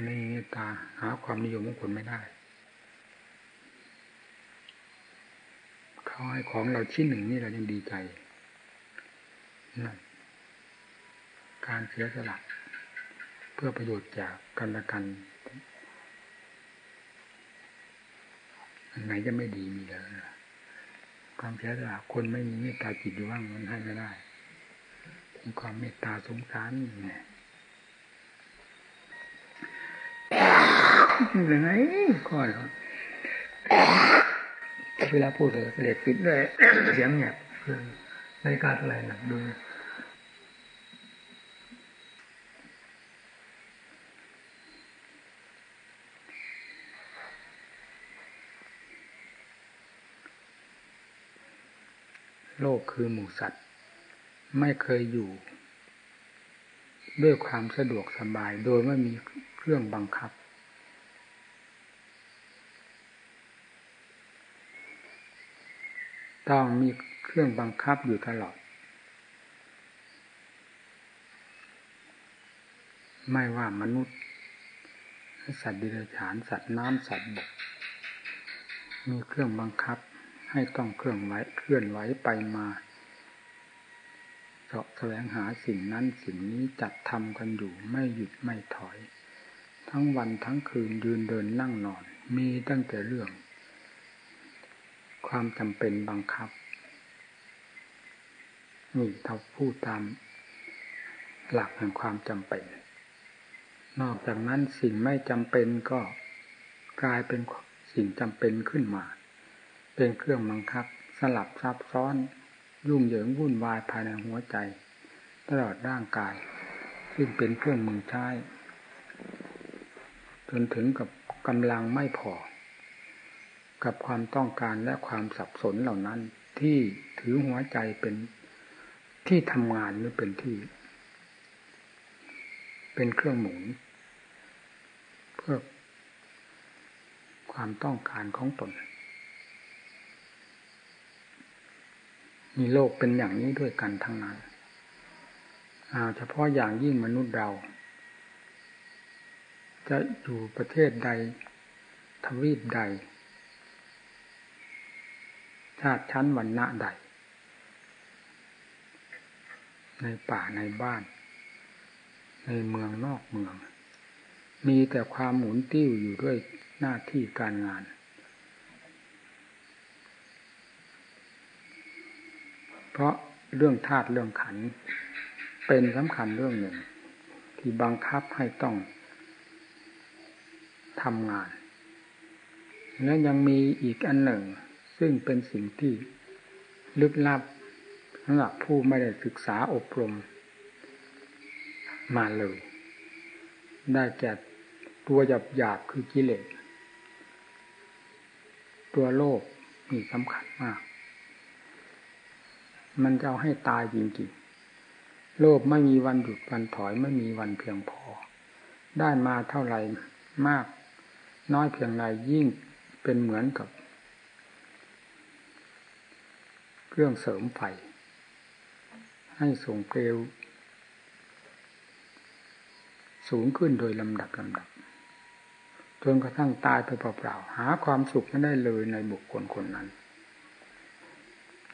คนไม่มีเมตตาหาความนิยมของคนไม่ได้ เขาให้ของเราชิ้นหนึ่งนี่เรายังดีใจนั่นการเสียสละเพื่อประโยชน์จากกันและกันอันไหนจะไม่ดีมีแล้วความเสียสละคนไม่มีเมตตาจิตอยู่ว่างมันให้ไม่ได้มีความเมตตาสงสารเนี่ย ยังไงก็เวลาพูดเลยเด็กปิดเลยเสียงเงียบในการอะไรหนักดูโลกคือหมูสัตว์ ไม่เคยอยู่ ด้วยความสะดวกสบายโดยไม่มีเครื่องบังคับ ต้องมีเครื่องบังคับอยู่ตลอด ไม่ว่ามนุษย์ สัตว์ดิเรกชันสัตว์น้ำสัตว์บก มีเครื่องบังคับให้ต้องเครื่องไหวเคลื่อนไหวไปมาเสาะแสวงหาสิ่งนั้นสิ่งนี้จัดทำกันอยู่ไม่หยุดไม่ถอย ทั้งวันทั้งคืนยืนเดินนั่งนอน มีตั้งแต่เรื่อง ความจำเป็นบังคับนี่เราพูดตามหลักแห่งความจำเป็น นอกจากนั้นสิ่งไม่จำเป็นก็กลายเป็นสิ่งจำเป็นขึ้นมา เป็นเครื่องบังคับ สลับซับซ้อน ยุ่งเหยิงวุ่นวายภายในหัวใจ ตลอดร่างกาย ซึ่งเป็นเครื่องมือใช้จนถึงกับกำลังไม่พอ กับความต้องการและความสับสนเหล่านั้น ที่ถือหัวใจเป็นที่ทำงานหรือเป็นที่ เป็นเครื่องหมุนเพื่อความต้องการของตนมีโลกเป็นอย่างนี้ด้วยกันทั้งนั้นเฉพาะอย่างยิ่งมนุษย์เรา จะอยู่ประเทศใดทวีปใด ชาติชั้นวรรณะใด ในป่าในบ้าน ในเมืองนอกเมือง มีแต่ความหมุนติ้วอยู่ด้วยหน้าที่การงาน เพราะเรื่องธาตุเรื่องขัน เป็นสำคัญเรื่องหนึ่ง ที่บังคับให้ต้องทำงาน และยังมีอีกอันหนึ่ง ซึ่งเป็นสิ่งที่ลึกลับสำหรับผู้ไม่ได้ศึกษาอบรมมาเลย ได้แก่ตัวหยาบหยาบคือกิเลส ตัวโลกมีสำคัญมาก มันจะเอาให้ตายจริงๆ โลภไม่มีวันหยุดวันถอยไม่มีวันเพียงพอ ได้มาเท่าไหร่มาก น้อยเพียงไรยิ่งเป็นเหมือนกับ เครื่องเสริมไฟ ให้ส่งเกลว สูงขึ้นโดยลำดับลำดับจนกระทั่งตายไปเปล่าๆหาความสุขไม่ได้เลยในบุคคลคนนั้น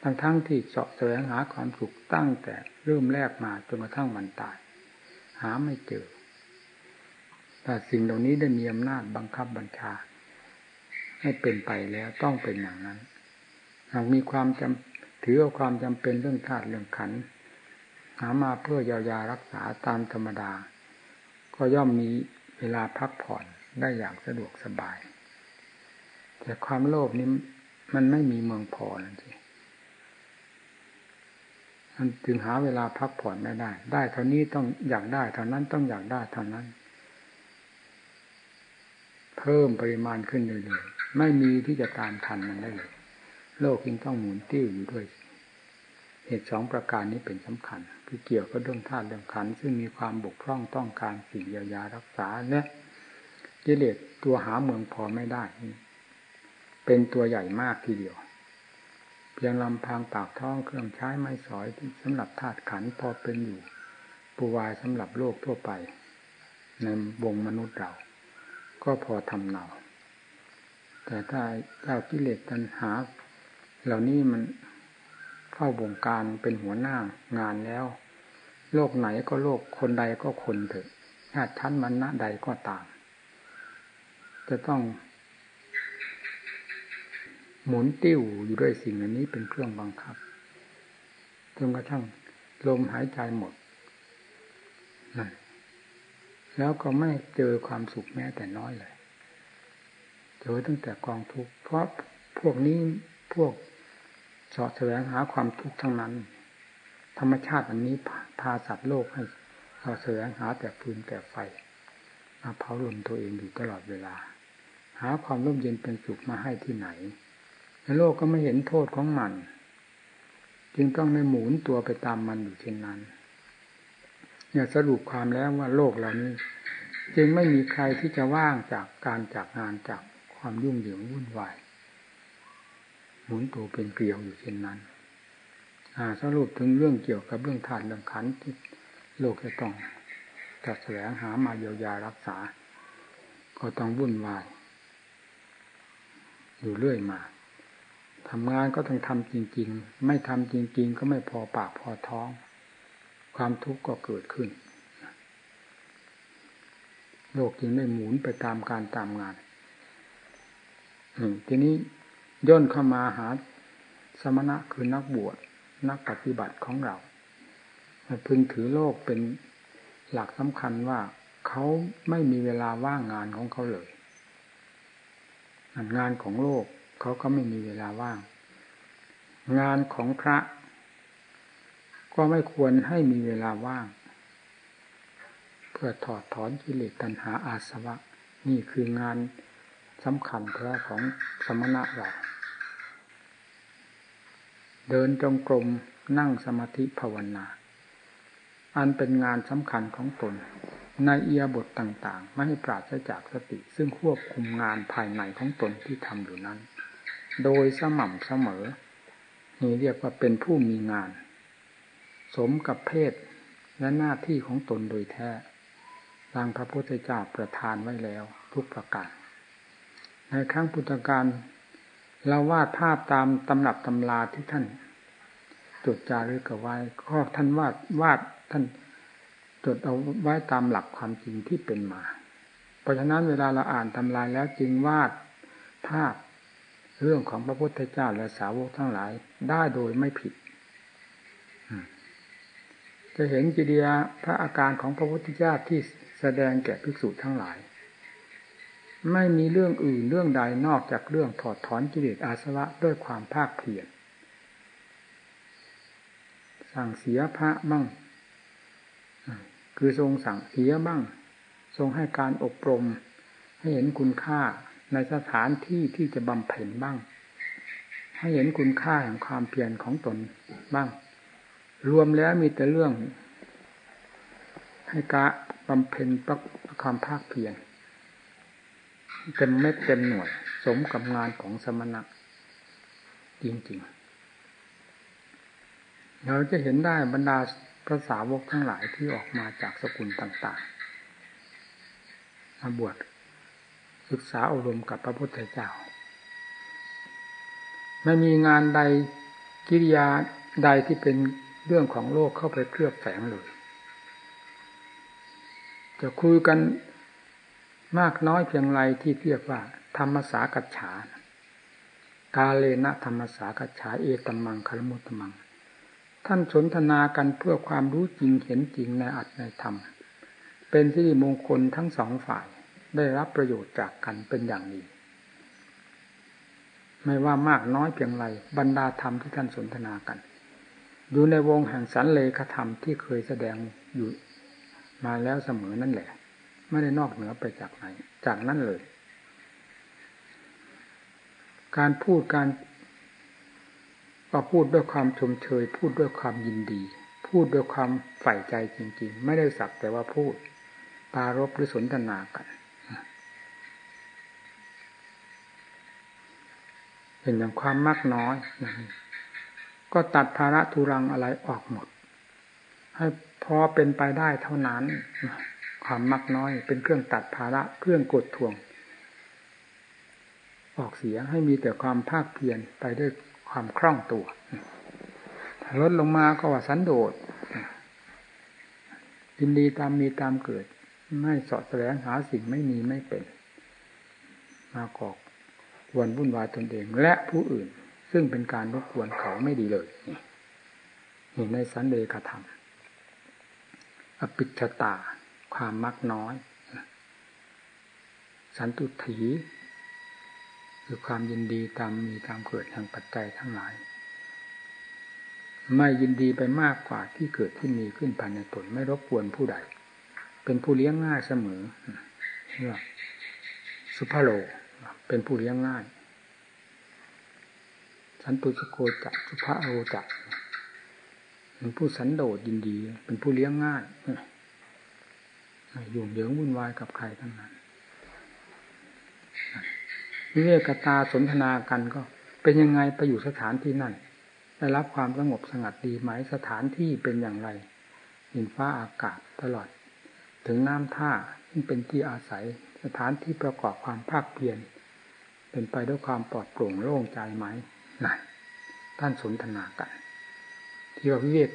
ทั้งทั้งที่เสาะแสวงหาความสุขตั้งแต่เริ่มแรกมาจนกระทั่งมันตาย หาไม่เจอแต่สิ่งเหล่านี้ได้มีอำนาจบังคับบัญชา ให้เป็นไปแล้วต้องเป็นอย่างนั้น หากมีความจำ ถือเอาความจำเป็นเรื่องธาตุเรื่องขันหามาเพื่อเยียวยารักษาตามธรรมดา ก็ย่อมมีเวลาพักผ่อนได้อย่างสะดวกสบาย แต่ความโลภนี้มันไม่มีเมืองพอนั่นสิมันจึงหาเวลาพักผ่อนไม่ได้ ได้เท่านี้ต้องอยากได้เท่านั้นต้องอยากได้เท่านั้น เพิ่มปริมาณขึ้นเรื่อยๆไม่มีที่จะตามทันมันได้เลย โลกจึงต้องหมุนติ้วอยู่ด้วย เหตุสองประการนี้เป็นสำคัญ คือเกี่ยวกับเรื่องธาตุเรื่องขันซึ่งมีความบกพร่องต้องการสิ่งเยียวยารักษาเนี่ยกิเลสตัวหาเมืองพอไม่ได้ เป็นตัวใหญ่มากทีเดียว เพียงลำพังปากท้องเครื่องใช้ไม้สอยสำหรับธาตุขันพอเป็นอยู่ปูวายสำหรับโลกทั่วไป ในวงมนุษย์เรา ก็พอทำเนาแต่ถ้าเจ้ากิเลสตัณหา เหล่านี้มันเข้าบงการเป็นหัวหน้างานแล้ว โลกไหนก็โลกคนใดก็คนเถอะชาติชั้นมันณะใดก็ตามจะต้อง หมุนติ้วอยู่ด้วยสิ่งอันนี้เป็นเครื่องบังคับจนกระทั่งลมหายใจหมดนั่นแล้วก็ไม่เจอความสุขแม้แต่น้อยเลย เจอตั้งแต่กองทุกข์เพราะพวกนี้พวก สาะแสวงหาความทุกข์ทั้งนั้น ธรรมชาติอันนี้พาสัตว์โลกให้สาะแสวงหาแต่ฟืนแต่ไฟมาเผาลนตัวเองอยู่ตลอดเวลา หาความร่มเย็นเป็นสุขมาให้ที่ไหนในโลกก็ไม่เห็นโทษของมัน จึงต้องในหมุนตัวไปตามมันอยู่เช่นนั้นเนี่ยสรุปความแล้วว่าโลกเหล่านี้ จึงไม่มีใครที่จะว่างจากการจากงานจากความยุ่งเหยิงวุ่นวาย หมุนตัวเป็นเกลียวอยู่เช่นนั้นสรุปถึงเรื่องเกี่ยวกับเรื่องธาตุเรื่องขันที่โลกจะต้องจัดแสวงหามาเยียวยารักษา ก็ต้องวุ่นวาย อยู่เรื่อยมาทำงานก็ต้องทำจริง ๆ ไม่ทำจริง ๆ ก็ไม่พอปากพอท้อง ความทุกข์ก็เกิดขึ้น โลกจึงได้หมุนไปตามการตามงานทีนี้ ย่นเข้ามาหาสมณะคือนักบวชนักปฏิบัติของเราพึงถือโลกเป็นหลักสำคัญว่าเขาไม่มีเวลาว่างงานของเขาเลยงานของโลกเขาก็ไม่มีเวลาว่าง งานของพระ ก็ไม่ควรให้มีเวลาว่าง เพื่อถอดถอนกิเลสตัณหาอาสวะ นี่คืองานสำคัญแท้ของสมณะเรา เดินจงกรมนั่งสมาธิภาวนา อันเป็นงานสำคัญของตน ในเอียบทต่าง ๆ ไม่ให้ปราศจากสติ ซึ่งควบคุมงานภายในของตนที่ทำอยู่นั้น โดยสม่ำเสมอ นี่เรียกว่าเป็นผู้มีงาน สมกับเพศและหน้าที่ของตนโดยแท้ดังพระพุทธเจ้าประทานไว้แล้วทุกประการในครั้งพุทธกาล เราวาดภาพตามตำรับตำราที่ท่านจดจารึกเอาไว้ก็ท่านวาดวาดท่านจดเอาไว้ตามหลักความจริงที่เป็นมา เพราะฉะนั้นเวลาเราอ่านตำราแล้วจึงวาดภาพเรื่องของพระพุทธเจ้าและสาวกทั้งหลายได้โดยไม่ผิด จะเห็นกิริยาพระอาการของพระพุทธเจ้าที่แสดงแก่ภิกษุทั้งหลาย ไม่มีเรื่องอื่นเรื่องใดนอกจากเรื่องถอดถอนกิเลสอาสวะด้วยความภาคเพียรสั่งเสียพระบ้างคือทรงสั่งเสียบ้าง ทรงให้การอบรม ให้เห็นคุณค่าในสถานที่ที่จะบำเพ็ญบ้าง ให้เห็นคุณค่าแห่งความเพียรของตนบ้าง รวมแล้วมีแต่เรื่อง ให้กะบำเพ็ญประความภาคเพียร เต็มเม็ดเต็มหน่วย สมกับงานของสมณะ จริงๆ เราจะเห็นได้บรรดาพระสาวกทั้งหลายที่ออกมาจากสกุลต่างๆมาบวชศึกษาอบรมกับพระพุทธเจ้า ไม่มีงานใดกิริยาใดที่เป็นเรื่องของโลกเข้าไปเคลือบแฝงเลย จะคุยกัน มากน้อยเพียงไรที่เรียกว่า ธรรมสากัจฉากาเลนะธรรมสากัจฉาเอตมังคารมุตมัง ท่านสนทนากันเพื่อความรู้จริงเห็นจริงในอัตในธรรม เป็นที่มงคลทั้งสองฝ่ายได้รับประโยชน์จากกันเป็นอย่างดี ไม่ว่ามากน้อยเพียงไรบรรดาธรรมที่ท่านสนทนากัน อยู่ในวงแห่งสันเลขธรรมที่เคยแสดงอยู่มาแล้วเสมอนั่นแหละ ไม่ได้นอกเหนือไปจากไหน จากนั้นเลย การพูดการก็พูดด้วยความชมเชย พูดด้วยความยินดี พูดด้วยความใฝ่ใจจริง ๆ ไม่ได้สักแต่ว่าพูด ปารบหรือสนทนากันเห็นอย่างความมากน้อย ก็ตัดภาระทุรังอะไรออกหมด ให้พอเป็นไปได้เท่านั้น ความมักน้อย เป็นเครื่องตัดภาระเครื่องกดทวง ออกเสียงให้มีแต่ความภาคเพียรไปด้วยความคล่องตัวลดลงมาก็ว่าสันโดษยินดีตามมีตามเกิด ไม่สอดแสวงหาสิ่งไม่มีไม่เป็น มากอกวนวุ่นวายตนเองและผู้อื่น ซึ่งเป็นการรบกวนเขาไม่ดีเลยนี่ในสันเดกธรรมอปิชตา ความมักน้อย สันตุถีคือความยินดีตามมีตามเกิดแห่งปัจจัยทั้งหลาย ไม่ยินดีไปมากกว่าที่เกิดที่มีขึ้นภายในตนไม่รบกวนผู้ใด เป็นผู้เลี้ยงง่ายเสมอเรียกสุภโลเป็นผู้เลี้ยงง่าย สันตุสโกจักสุภโลจักเป็นผู้สันโดษยินดี เป็นผู้เลี้ยงง่าย อยุ่เหยิงวุ่นวายกับใครทั้งนั้นวิเวกตาสนทนากันก็ เป็นยังไงไปอยู่สถานที่นั่น ได้รับความสงบสงัดดีไหมสถานที่เป็นอย่างไรหินฟ้าอากาศตลอด ถึงน้ำท่าที่เป็นที่อาศัยสถานที่ประกอบความภาคเพียรเป็นไปด้วยความปลอดโปร่งโล่งใจไหมนั่นท่านสนทนากัน ที่ว่าวิเวก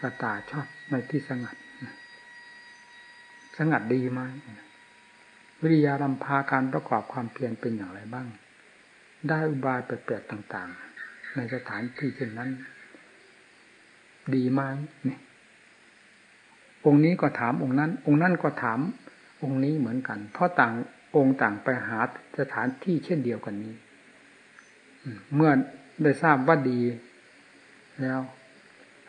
กตาชอบในที่สงัด สงัดดีไหมวิริยารำพาการประกอบความเพียรเป็นอย่างไรบ้าง ได้อุบายแปลกๆต่าง ๆ ในสถานที่เช่นนั้น ดีไหมนี่องค์นี้ก็ถามองค์นั้น องค์นั้นก็ถาม องค์นี้เหมือนกัน เพราะต่างองค์ต่างไปหาสถานที่เช่นเดียวกันนี้เมื่อได้ทราบว่าดี แล้ว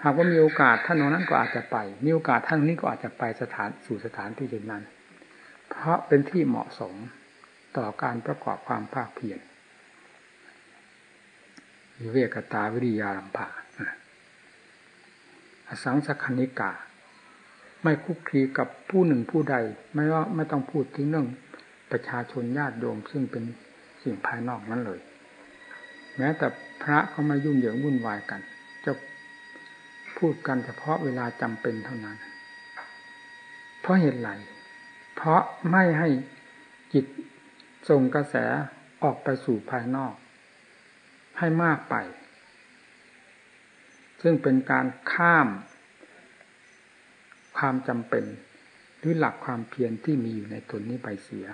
หากว่ามีโอกาสท่านนั้นก็อาจจะไป มีโอกาสท่านนี้ก็อาจจะไปสถานสู่สถานที่เช่นนั้น เพราะเป็นที่เหมาะสมต่อการประกอบความภาคเพียรวิเวกตาวิริยาลัมภาอสังสคณิกา ไม่คุกคีกับผู้หนึ่งผู้ใด ไม่ว่าไม่ต้องพูดถึงเรื่องประชาชนญาติโยมซึ่งเป็นสิ่งภายนอกนั้นเลย แม้แต่พระก็ไม่ยุ่งเหยิงวุ่นวายกัน พูดกันเฉพาะเวลาจำเป็นเท่านั้น เพราะเหตุไรเพราะไม่ให้จิตส่งกระแสออกไปสู่ภายนอก ให้มากไป ซึ่งเป็นการข้าม ความจำเป็นหรือหลักความเพียรที่มีอยู่ในตนนี้ไปเสีย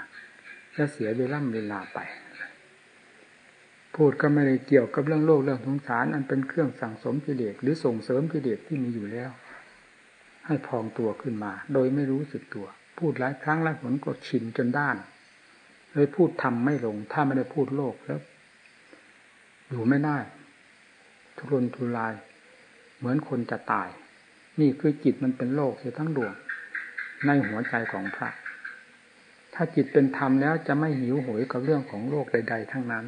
และเสียเวลาเวลาไป พูดก็ไม่ได้เกี่ยวกับเรื่องโลกเรื่องสงสาร อันเป็นเครื่องสั่งสมกิเลสหรือส่งเสริมกิเลสที่มีอยู่แล้ว ให้พองตัวขึ้นมา โดยไม่รู้สึกตัว พูดหลายครั้งแล้วผลก็ชินจนด้านเลยพูดทำไม่ลง ถ้าไม่ได้พูดโลกแล้ว อยู่ไม่ได้ ทุรนทุราย เหมือนคนจะตาย นี่คือจิตมันเป็นโลกเสียทั้งดวง ในหัวใจของพระ ถ้าจิตเป็นธรรมแล้วจะไม่หิวโหยกับเรื่องของโลกใด ๆ ทั้งนั้น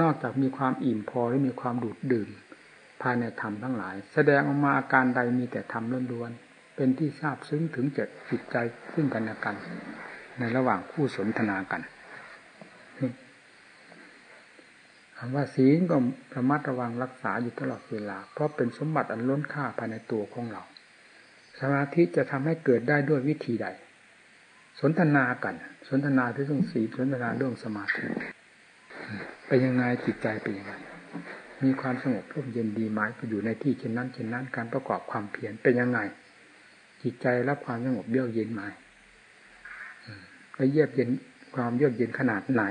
นอกจากมีความอิ่มพอและมีความดูดดื่ม ภายในธรรมทั้งหลาย แสดงออกมาอาการใดมีแต่ธรรมล้วนๆเป็นที่ทราบซึ้งถึงจะจิตใจซึ่งกันและกัน ในระหว่างคู่สนทนากันคำว่าศีลก็ระมัดระวังรักษาอยู่ตลอดเวลา เพราะเป็นสมบัติอันล้นค่าภายในตัวของเรา สมาธิจะทำให้เกิดได้ด้วยวิธีใด สนทนากัน สนทนาที่เรื่องศีลสนทนาเรื่องสมาธิ เป็นยังไงจิตใจเป็นยังไงมีความสงบร่มเย็นดีไหมไปอยู่ในที่เช่นนั้นเช่นนั้นการประกอบความเพียรเป็นยังไง จิตใจรับความสงบเยือกเย็นไหมแล้วเยือกเย็นความเยือกเย็นขนาดไหน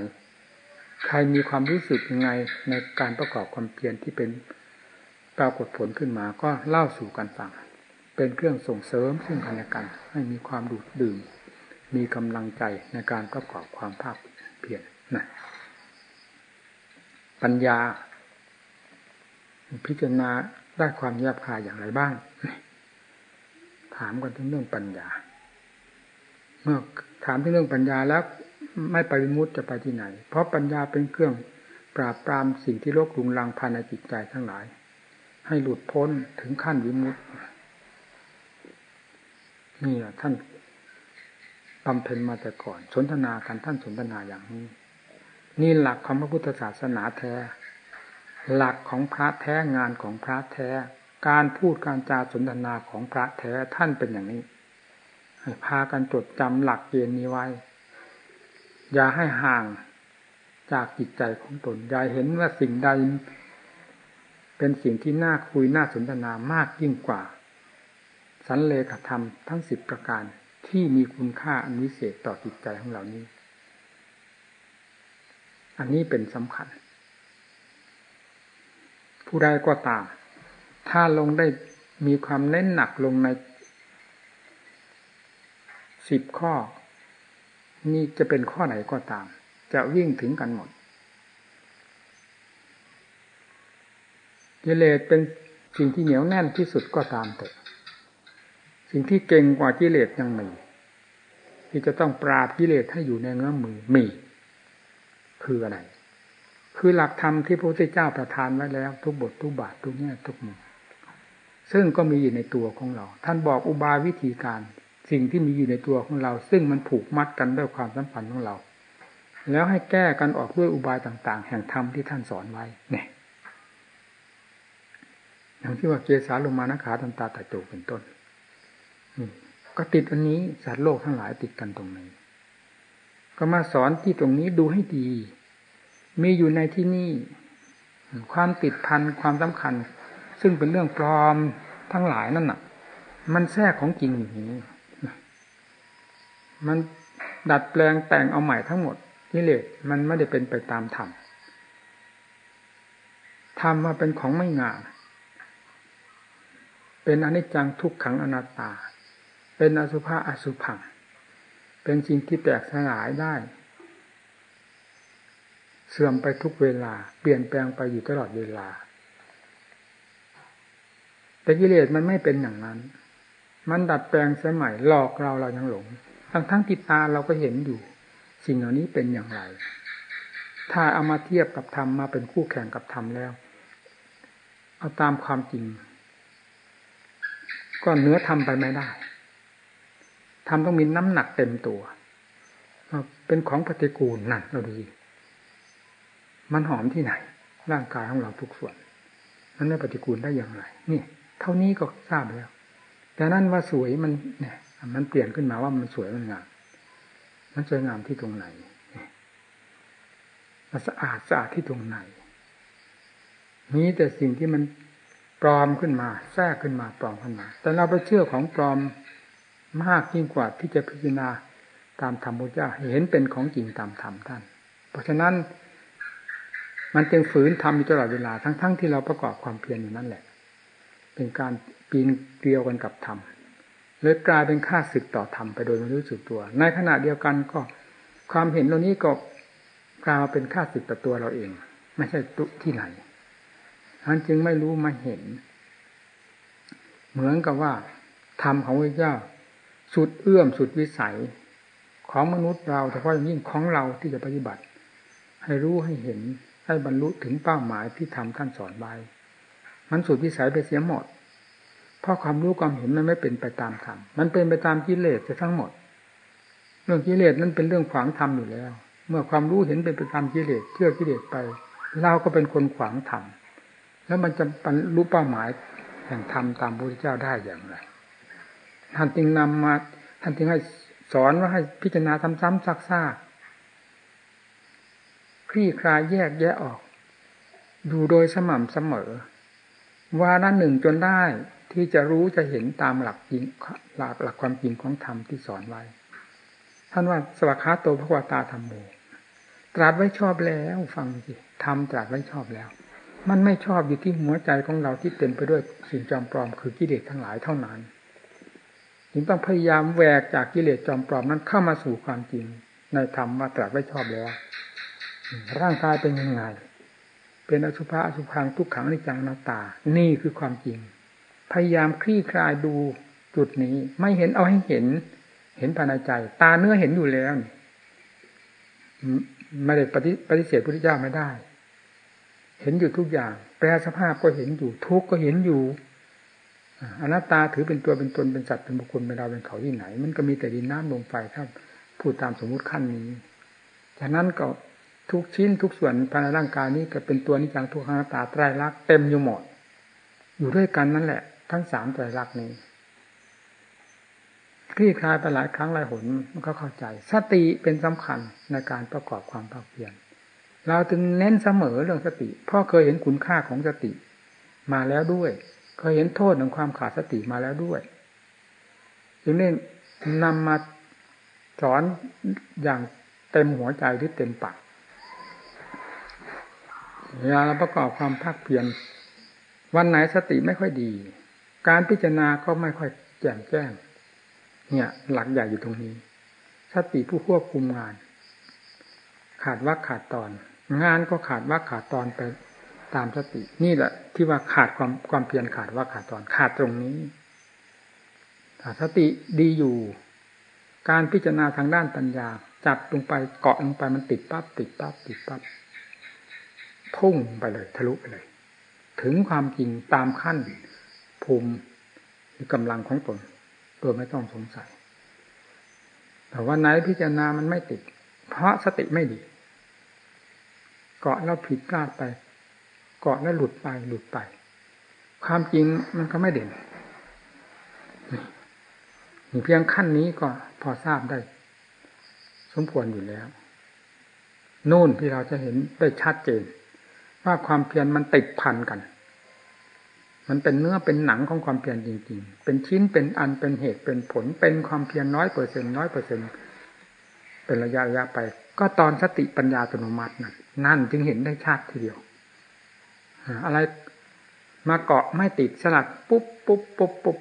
ใครมีความรู้สึกยังไงในการประกอบความเพียรที่เป็นปรากฏผลขึ้นมาก็เล่าสู่กันฟังเป็นเครื่องส่งเสริมซึ่งกันและกัน ให้มีความดูดดื่ม มีกำลังใจในการประกอบความภาคเพียรนะ ปัญญา พิจารณาได้ความแยบคายอย่างไรบ้าง ถามกันถึงเรื่องปัญญา เมื่อถามถึงเรื่องปัญญาแล้วไม่ไปมุตจะไปที่ไหน เพราะปัญญาเป็นเครื่องปราบปรามสิ่งที่โลกลุงลังภายในจิตใจทั้งหลาย ให้หลุดพ้นถึงขั้นวิมุตินี่ท่านบำเพ็ญมาแต่ก่อน สนทนากันท่านสนทนาอย่างนี้ นี่หลักของพระพุทธศาสนาแท้ หลักของพระแท้งานของพระแท้ การพูดการจาสนทนาของพระแท้ท่านเป็นอย่างนี้ให้พากันจดจำหลักเกณฑ์นี้ไว้ อย่าให้ห่างจากจิตใจของตนอย่าเห็นว่าสิ่งใด เป็นสิ่งที่น่าคุยน่าสนทนามากยิ่งกว่า สันเลขธรรมทั้งสิบประการที่มีคุณค่าอันวิเศษต่อจิตใจของเรานี้ อันนี้เป็นสำคัญ ผู้ใดก็ตาม ถ้าลงได้มีความเน้นหนักลงในสิบข้อ นี่จะเป็นข้อไหนก็ตาม จะวิ่งถึงกันหมดกิเลสเป็นสิ่งที่เหนียวแน่นที่สุดก็ตามแต่สิ่งที่เก่งกว่ากิเลสยังมีที่จะต้องปราบกิเลสให้อยู่ในเงื้อมือมี คืออะไร คือหลักธรรมที่พระพุทธเจ้าประทานไว้แล้ว ทุกบททุกบาททุกแง่ทุกมุมซึ่งก็มีอยู่ในตัวของเรา ท่านบอกอุบายวิธีการ สิ่งที่มีอยู่ในตัวของเรา ซึ่งมันผูกมัดกันด้วยความสัมพันธ์ของเรา แล้วให้แก้กันออกด้วยอุบายต่าง ๆ แห่งธรรมที่ท่านสอนไว้เนี่ยอย่างที่ว่าเกสาลงมานะขาตันตาตะโจเป็นต้นก็ติดอันนี้สัตว์โลกทั้งหลายติดกันตรงนี้ ก็มาสอนที่ตรงนี้ดูให้ดี มีอยู่ในที่นี่ ความติดพันความสำคัญ ซึ่งเป็นเรื่องปลอมทั้งหลายนั่นน่ะ มันแทรกของจริงอย่างนี้มันดัดแปลงแต่งเอาใหม่ทั้งหมดนี่เลยมันไม่ได้เป็นไปตามธรรมธรรมมาเป็นของไม่งามเป็นอนิจจังทุกขังอนัตตา เป็นอสุภะอสุพัง เป็นสิ่งที่แตกสลายได้ เสื่อมไปทุกเวลา เปลี่ยนแปลงไปอยู่ตลอดเวลา แต่กิเลสมันไม่เป็นอย่างนั้น มันดัดแปลงสมัยหลอกเราเรายังหลง ทั้งทั้งติดตาเราก็เห็นอยู่ สิ่งเหล่านี้เป็นอย่างไร ถ้าเอามาเทียบกับธรรมมาเป็นคู่แข่งกับธรรมแล้ว เอาตามความจริง ก็เนื้อทำไปไม่ได้ ทำต้องมีน้ำหนักเต็มตัว เป็นของปฏิกูลนั่นเราดูสิมันหอมที่ไหน ร่างกายของเราทุกส่วน มันไม่ปฏิกูลได้อย่างไร นี่ เท่านี้ก็ทราบแล้ว แต่นั่นว่าสวยมันเนี่ย มันเปลี่ยนขึ้นมาว่ามันสวยมันงาม มันสวยงามที่ตรงไหนมันสะอาดสะอาดที่ตรงไหนมีแต่สิ่งที่มันปลอมขึ้นมา แทรกขึ้นมาปลอมขึ้นมา แต่เราไปเชื่อของปลอม มากยิ่งกว่าที่จะพิจารณาตามธรรมพุทธเจ้าเห็นเป็นของจริงตามธรรมท่าน เพราะฉะนั้น มันจึงฝืนทำอยู่ตลอดเวลาทั้งๆทที่เราประกอบความเพียรอยู่นั่นแหละ เป็นการปีนเกลียวกันกับธรรมเลยกลายเป็นค่าศึกต่อธรรมไปโดยไม่รู้สึกตัว ในขณะเดียวกันก็ความเห็นเหล่านี้ก็กลายมาเป็นค่าศึกต่อตัวเราเอง ไม่ใช่ตุที่ไหนท่านจึงไม่รู้มาเห็น เหมือนกับว่าธรรมของพระเจ้า สุดเอื้อมสุดวิสัยของมนุษย์เราเฉพาะอย่างยิ่งของเราที่จะปฏิบัติ ให้รู้ให้เห็นให้บรรลุถึงเป้าหมายที่ทำท่านสอนไว้มันสุดวิสัยไปเสียหมด เพราะความรู้ความเห็นมันไม่เป็นไปตามธรรมมันเป็นไปตามกิเลสจะทั้งหมด เรื่องกิเลสนั้นเป็นเรื่องขวางธรรมอยู่แล้ว เมื่อความรู้เห็นเป็นไปตามกิเลสเชื่อกิเลสไป เราก็เป็นคนขวางธรรมแล้วมันจะบรรลุเป้าหมายแห่งธรรมตามพระพุทธเจ้าได้อย่างไร ท่านจึงนำมาท่านจึงให้สอนว่าให้พิจารณาซ้ำๆซักๆคลี่คลายแยกแยะออก ดูโดยสม่ำเสมอว่านั้นหนึ่งจนได้ที่จะรู้จะเห็นตามหลักจริงหลักหลักความจริงของธรรมที่สอนไว้ ท่านว่าสวัสดิ์โตพระวตาธรรมโมตรัสไว้ชอบแล้วฟังสิธรรมตรัสไว้ชอบแล้ว มันไม่ชอบอยู่ที่หัวใจของเราที่เต็มไปด้วยสิ่งจอมปลอมคือกิเลสทั้งหลายเท่านั้น จึงต้องพยายามแหวกจากกิเลสจอมปลอมนั้นเข้ามาสู่ความจริง ในธรรมว่าตรัสไว้ชอบแล้ว ร่างกายเป็นยังไง เป็นอสุภะอสุพังทุกขังนิจังนาตา นี่คือความจริง พยายามคลี่คลายดูจุดนี้ ไม่เห็นเอาให้เห็น เห็นภายในใจ ตาเนื้อเห็นอยู่แล้วไม่ได้ปฏิเสธพระพุทธเจ้าไม่ได้ เห็นอยู่ทุกอย่าง แปลสภาพก็เห็นอยู่ ทุกก็เห็นอยู่ อนัตตาถือเป็นตัวเป็นตนเป็นสัตว์เป็นบุคคลเป็นเราเป็นเขาที่ไหน มันก็มีแต่ดินน้ำลมไฟถ้าพูดตามสมมุติขั้นนี้ฉะนั้นก็ทุกชิ้นทุกส่วนภายในร่างกายนี้ก็เป็นตัวนิจังทุกขังตาไตรลักษณ์เต็มอยู่หมดอยู่ด้วยกันนั่นแหละ ทั้งสามไตรลักษณ์นี้คลี่คลายไปหลายครั้งหลายหนมันก็เข้าใจ สติเป็นสำคัญในการประกอบความภาคเพียรเราจึงเน้นเสมอเรื่องสติ เพราะเคยเห็นคุณค่าของสติ มาแล้วด้วย เคยเห็นโทษของความขาดสติมาแล้วด้วยจึงได้นำมาสอนอย่างเต็มหัวใจหรือเต็มปากเวลาเราประกอบความภาคเพียรวันไหนสติไม่ค่อยดี การพิจารณาก็ไม่ค่อยแจ่มแจ้ง เนี่ย หลักใหญ่อยู่ตรงนี้ สติผู้ควบคุมงาน ขาดวักขาดตอน งานก็ขาดวักขาดตอนไป ตามสติ นี่แหละ ที่ว่าขาดความความเพียรขาดวักขาดตอนขาดตรงนี้ถ้าสติดีอยู่ การพิจารณาทางด้านปัญญา จับลงไปเกาะลงไปมันติดปั๊บติดปั๊บติดปั๊บพุ่งไปเลย ทะลุไปเลย ถึงความจริงตามขั้นภูมิกำลังของตนโดยไม่ต้องสงสัย แต่ว่าไหนพิจารณามันไม่ติด เพราะสติไม่ดี เกาะแล้วผิดพลาดไป เกาะแล้วหลุดไปหลุดไป ความจริงมันก็ไม่เด่นเพียงขั้นนี้ก็พอทราบได้ สมควรอยู่แล้วนู่นที่เราจะเห็นได้ชัดเจน ว่าความเพียรมันติดพันกัน มันเป็นเนื้อเป็นหนังของความเพียรจริง ๆ เป็นชิ้นเป็นอันเป็นเหตุเป็นผล เป็นความเพียรน้อยเปอร์เซ็นต์น้อยเปอร์เซ็นต์เป็นระยะระยะไป ก็ตอนสติปัญญาอัตโนมัตินั่นนั่นจึงเห็นได้ชัดทีเดียว อะไรมาเกาะไม่ติดสลัดปุ๊บปุ๊บปุ๊บปุ๊บ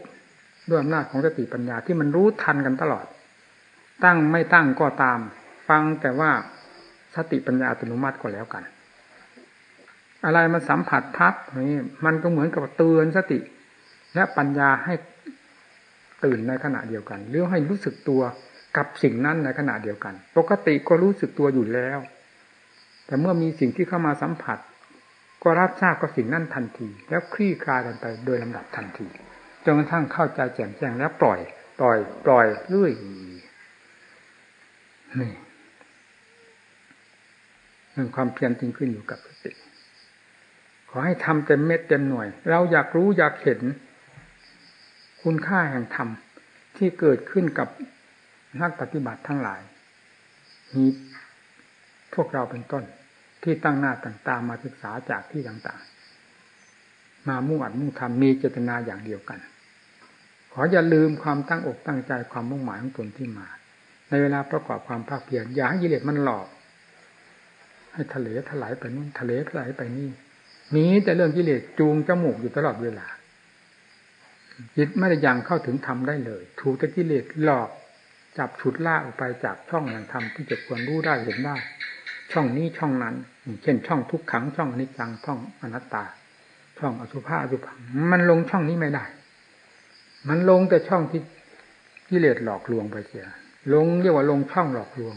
ด้วยอำนาจของสติปัญญาที่มันรู้ทันกันตลอด ตั้งไม่ตั้งก็ตาม ฟังแต่ว่าสติปัญญาอัตโนมัติก็แล้วกัน อะไรมาสัมผัสพับนี่มันก็เหมือนกับเตือนสติ และปัญญาให้ตื่นในขณะเดียวกันหรือให้รู้สึกตัวกับสิ่งนั้นในขณะเดียวกัน ปกติก็รู้สึกตัวอยู่แล้ว แต่เมื่อมีสิ่งที่เข้ามาสัมผัส ก็รับทราบกับสิ่งนั้นทันที แล้วคลี่คลายกันไปโดยลำดับทันทีจนกระทั่งเข้าใจแจ่มแจ้งแล้วปล่อย ปล่อย ปล่อยเรื่อยนี่เรื่องความเพียรจึงขึ้นอยู่กับสติขอให้ทำเต็มเม็ดเต็มหน่วย เราอยากรู้อยากเห็น คุณค่าแห่งธรรมที่เกิดขึ้นกับนักปฏิบัติทั้งหลายมีพวกเราเป็นต้น ที่ตั้งหน้าต่างตามาศึกษาจากที่ต่างๆ มามุ่งอัดมุ่งทำมีเจตนาอย่างเดียวกัน ขออย่าลืมความตั้งอกตั้งใจความมุ่งหมายของตนที่มา ในเวลาประกอบความภาคเพียรอย่าให้กิเลสมันหลอก ให้ทะเลถลายไปนู่นทะเลถลายไปนี่มีแต่เรื่องกิเลสจูงจมูกอยู่ตลอดเวลาจิตไม่ได้ยังเข้าถึงธรรมได้เลย ถูกแต่กิเลสหลอกจับฉุดล่าออกไปจากช่องแห่งธรรมที่จะควรรู้ได้เห็นได้ ช่องนี้ช่องนั้น เช่น ช่องทุกขังช่องอนิจจังช่องอนัตตา ช่องอสุภะอสุพังมันลงช่องนี้ไม่ได้ มันลงแต่ช่องที่กิเลสหลอกลวงไปเสียลงเรียกว่าลงช่องหลอกลวง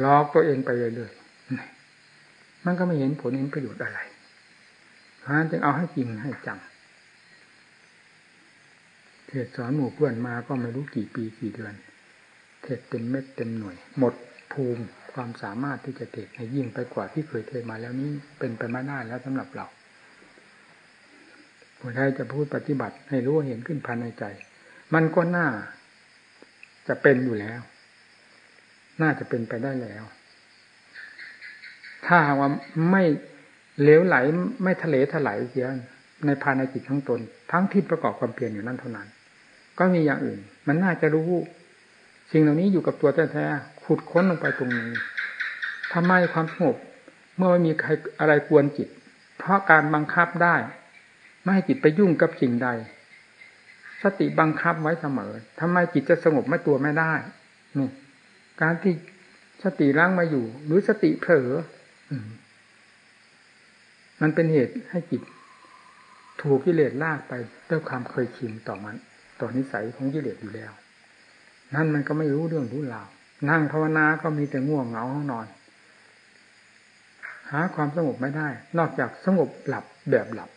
หลอกตัวเองไปเรื่อยๆมันก็ไม่เห็นผลเห็นประโยชน์อะไรเพราะนั้นจึงเอาให้จริงให้จังเทศสอนหมู่เพื่อนมาก็ไม่รู้กี่ปีกี่เดือน เทศเต็มเม็ดเต็มหน่วย หมดภูมิ ความสามารถที่จะเทศให้ยิ่งไปกว่าที่เคยเทศมาแล้วนี้เป็นไปไม่ได้แล้วสำหรับเราผู้ใดจะพูดปฏิบัติให้รู้เห็นขึ้นภายในใจ มันก็น่า จะเป็นอยู่แล้ว น่าจะเป็นไปได้แล้ว ถ้าว่าไม่เลวไหลไม่ทะเลถลายเสียในภายในจิตของตน ทั้งที่ประกอบความเพียรอยู่นั่นเท่านั้น ก็มีอย่างอื่น มันน่าจะรู้สิ่งเหล่านี้อยู่กับตัวแท้ๆ ขุดค้นลงไปตรงนี้ทำไมความสงบเมื่อไม่มีใครอะไรกวนจิต เพราะการบังคับได้ ไม่ให้จิตไปยุ่งกับสิ่งใด สติบังคับไว้เสมอทำไมจิตจะสงบไม่ตัวไม่ได้นี่การที่สติล้างมาอยู่ หรือสติเผลอมันเป็นเหตุให้จิตถูกกิเลสลากไปด้วยความเคยชินต่อมัน ต่อนิสัยของกิเลสอยู่แล้ว นั่นมันก็ไม่รู้เรื่องรู้ราว นั่งภาวนาก็มีแต่ง่วงเหงาห้องนอน หาความสงบไม่ได้ นอกจากสงบหลับแบบหลับ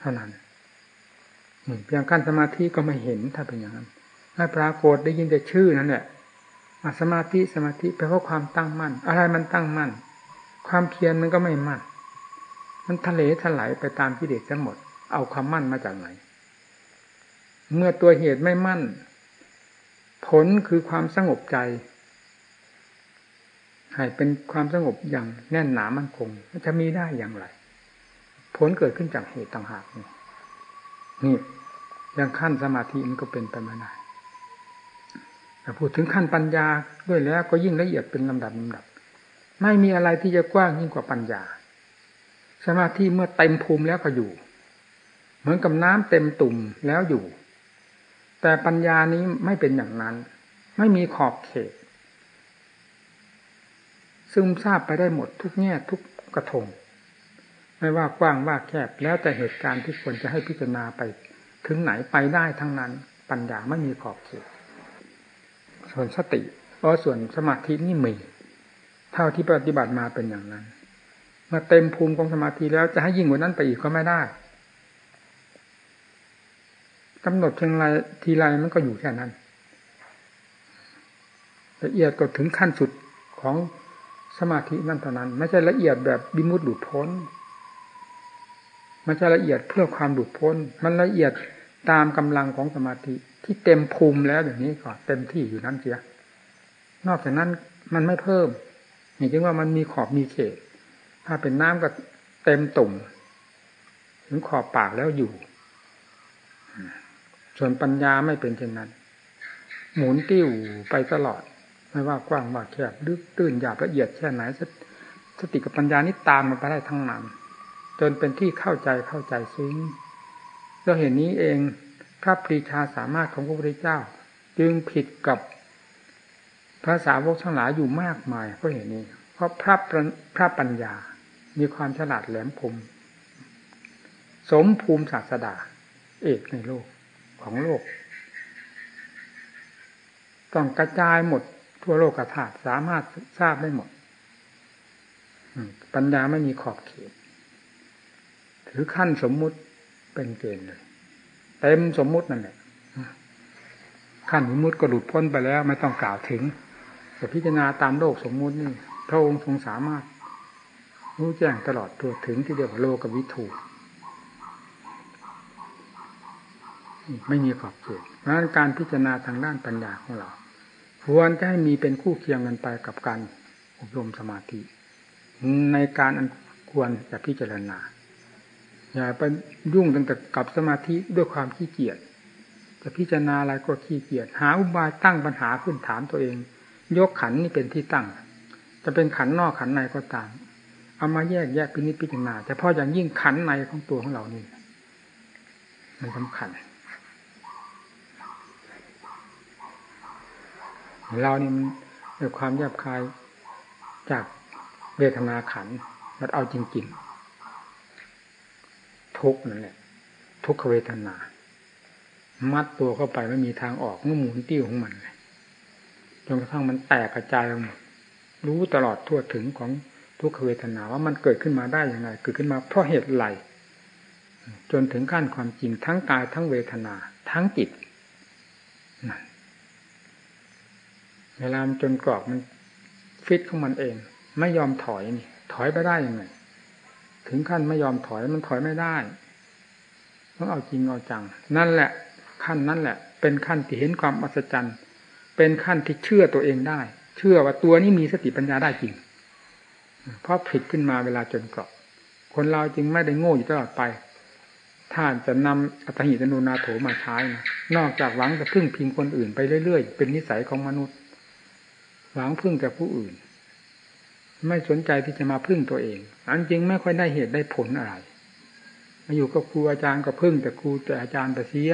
เท่านั้นเพียงขั้นสมาธิก็ไม่เห็นถ้าเป็นอย่างนั้นไม่ปรากฏได้ยินแต่ชื่อนั่นแหละสมาธิสมาธิแปลว่าความตั้งมั่น อะไรมันตั้งมั่น ความเพียรมันก็ไม่มั่น มันทะเลถลายไปตามกิเลสทั้งหมด เอาความมั่นมาจากไหน เมื่อตัวเหตุไม่มั่น ผลคือความสงบใจให้เป็นความสงบอย่างแน่นหนามั่นคงจะมีได้อย่างไร ผลเกิดขึ้นจากเหตุต่างหากนี่นี่อย่างขั้นสมาธิมันก็เป็นไปไม่ได้แต่พูดถึงขั้นปัญญาด้วยแล้วก็ยิ่งละเอียดเป็นลำดับลำดับ ไม่มีอะไรที่จะกว้างยิ่งกว่าปัญญา สมาธิเมื่อเต็มภูมิแล้วก็อยู่ เหมือนกับน้ำเต็มตุ่มแล้วอยู่ แต่ปัญญานี้ไม่เป็นอย่างนั้น ไม่มีขอบเขต ซึมซาบไปได้หมดทุกแง่ทุกกระทง ไม่ว่ากว้างว่าแคบแล้วแต่เหตุการณ์ที่ควรจะให้พิจารณาไป ถึงไหนไปได้ทั้งนั้น ปัญญาไม่มีขอบเขต ส่วนสติเพราะส่วนสมาธินี่มีเท่าที่ปฏิบัติมาเป็นอย่างนั้นเมื่อเต็มภูมิของสมาธิแล้วจะให้ยิ่งกว่านั้นไปอีกก็ไม่ได้ กำหนดเพียงไรทีไรมันก็อยู่แค่นั้นละเอียดก็ถึงขั้นสุดของสมาธินั่นเท่านั้น ไม่ใช่ละเอียดแบบบิมุดหลุดพ้นไม่ใช่ละเอียดเพื่อความหลุดพ้น มันละเอียดตามกำลังของสมาธิที่เต็มภูมิแล้วอย่างนี้ก่อนเต็มที่อยู่นั้นเสียนอกจากนั้นมันไม่เพิ่มอย่างที่ว่ามันมีขอบมีเขต ถ้าเป็นน้ำก็เต็มตุ่มถึงขอบปากแล้วอยู่ ส่วนปัญญาไม่เป็นเช่นนั้น หมุนติ้วไปตลอด ไม่ว่ากว้างว่าแคบลึกตื้นหยาบละเอียดแค่ไหนสติกับปัญญานี้ตามมาไปได้ทั้งนั้นจนเป็นที่เข้าใจเข้าใจซึ้งเราเห็นนี้เองพระปรีชาสามารถของพระพุทธเจ้า จึงผิดกับพระสาวกทั้งหลายอยู่มากมายเพราะเห็นนี้ เพราะพระพระปัญญา มีความฉลาดแหลมคมสมภูมิศาสดา เอกในโลก ของโลก ต้องกระจายหมด ทั่วโลกธาตุสามารถทราบได้หมด ปัญญาไม่มีขอบเขตถือขั้นสมมุติเป็นเกณฑ์เลยเต็มสมมุตินั่นแหละขั้นสมมุติก็หลุดพ้นไปแล้ว ไม่ต้องกล่าวถึงแต่พิจารณาตามโลกสมมุตินี่พระองค์ทรงสามารถรู้แจ้งตลอดตัวถึงที่เดียวโลกวิถู ไม่มีขอบเขตเพราะนั้นการพิจารณาทางด้านปัญญาของเราควรจะให้มีเป็นคู่เคียงกันไปกับการอบรมสมาธิ ในการอันควรจะพิจารณาอย่าไปยุ่งตั้งแต่กับสมาธิด้วยความขี้เกียจจะพิจารณาอะไรก็ขี้เกียจหาอุบายตั้งปัญหาขึ้นถามตัวเอง ยกขันนี่เป็นที่ตั้ง จะเป็นขันนอกขันในก็ตาม เอามาแยกแยกพินิจพิจารณา แต่พออย่างยิ่งขันในของตัวของเรานี่มันสำคัญ เรานี่มันด้วยความแยบคายจากเวทนาขันมันเอาจริงๆ ทุกนั่นแหละ ทุกขเวทนา มัดตัวเข้าไปไม่มีทางออกมันหมุนติ้วของมันเลยจนกระทั่งมันแตกกระจายหมดรู้ตลอดทั่วถึงของทุกขเวทนาว่ามันเกิดขึ้นมาได้ยังไงเกิดขึ้นมาเพราะเหตุไรจนถึงขั้นความจริงทั้งกายทั้งเวทนา ทั้งจิตนั่น เวลามันจนกรอบมันฟิตของมันเอง ไม่ยอมถอยนี่ ถอยไปได้ยังไงถึงขั้นไม่ยอมถอยมันถอยไม่ได้ต้องเอาจริงเอาจัง นั่นแหละ ขั้นนั่นแหละ เป็นขั้นที่เห็นความอัศจรรย์ เป็นขั้นที่เชื่อตัวเองได้ เชื่อว่าตัวนี้มีสติปัญญาได้จริงเพราะผิดขึ้นมาเวลาจนกรอบคนเราจึงไม่ได้โง่อยู่ตลอดไปถ้าจะนำอัตหิตนูนาโถมาใช้นะนอกจากหวังจะพึ่งพิงคนอื่นไปเรื่อยๆ เป็นนิสัยของมนุษย์ หวังพึ่งแต่ผู้อื่น ไม่สนใจที่จะมาพึ่งตัวเองอันจริงไม่ค่อยได้เหตุได้ผลอะไร มาอยู่กับครูอาจารย์ก็พึ่งแต่ครูแต่อาจารย์แต่เสีย